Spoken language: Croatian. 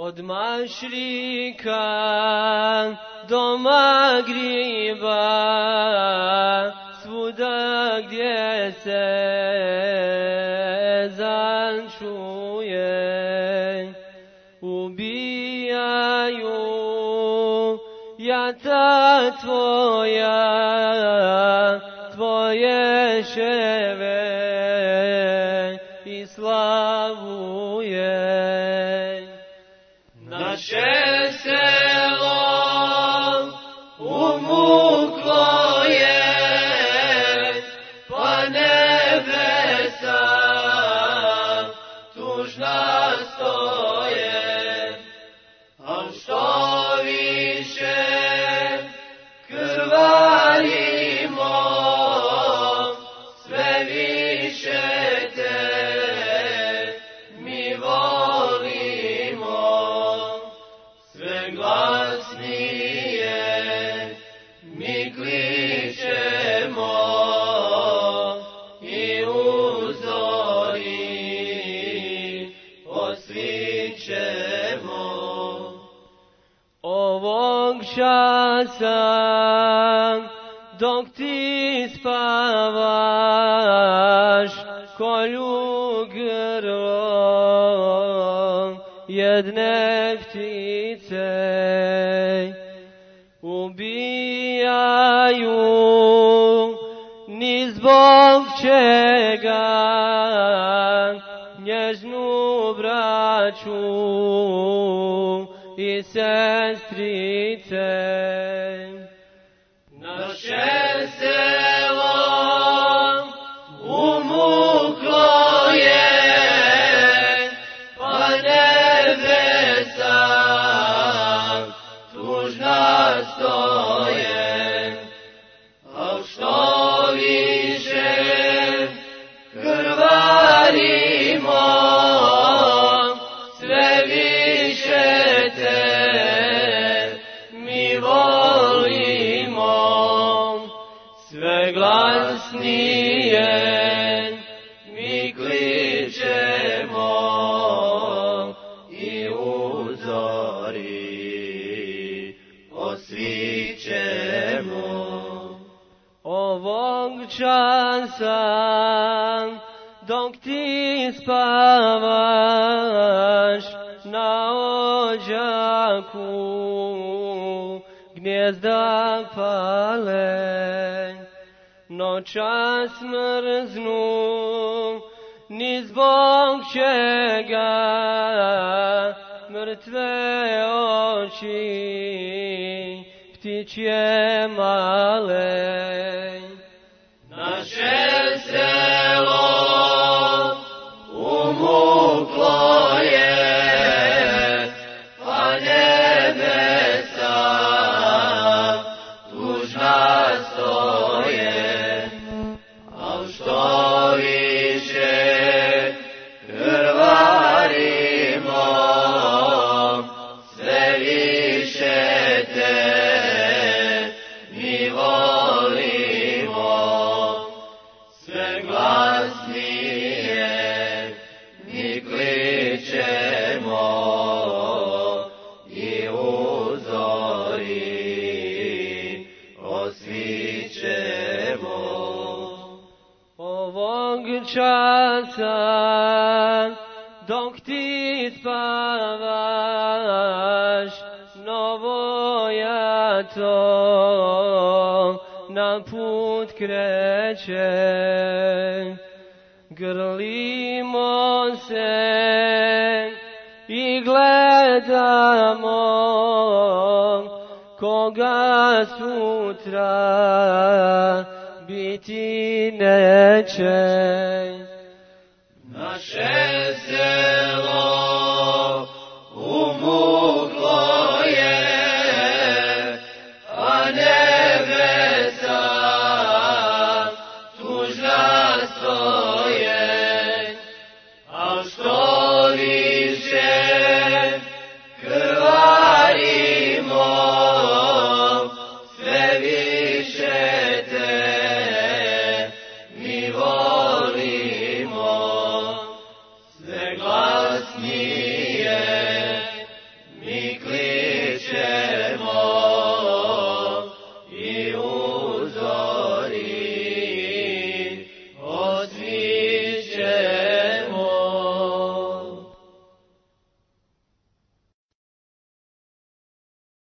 Od mašrika do magriba, svuda gdje se zančuje, ubijaju jata tvoja, tvoje ševe Časa dok ti spavaš kolju grlo jedne ptice ubijaju ni zbog čega nježnu braću i sestrice. Volimo, sve glasnije mi kličemo i uzori osvićemo. Ovog časa dok ti spavaš na ođaku gnjezda pale noćas mrznu ni zbog čega mrtve oči ptičje male glasnije mi kličemo i uzori osvićemo. Ovog časa dok ti spavaš novo ja put kreće grlimo se i gledamo koga sutra biti neće. Naše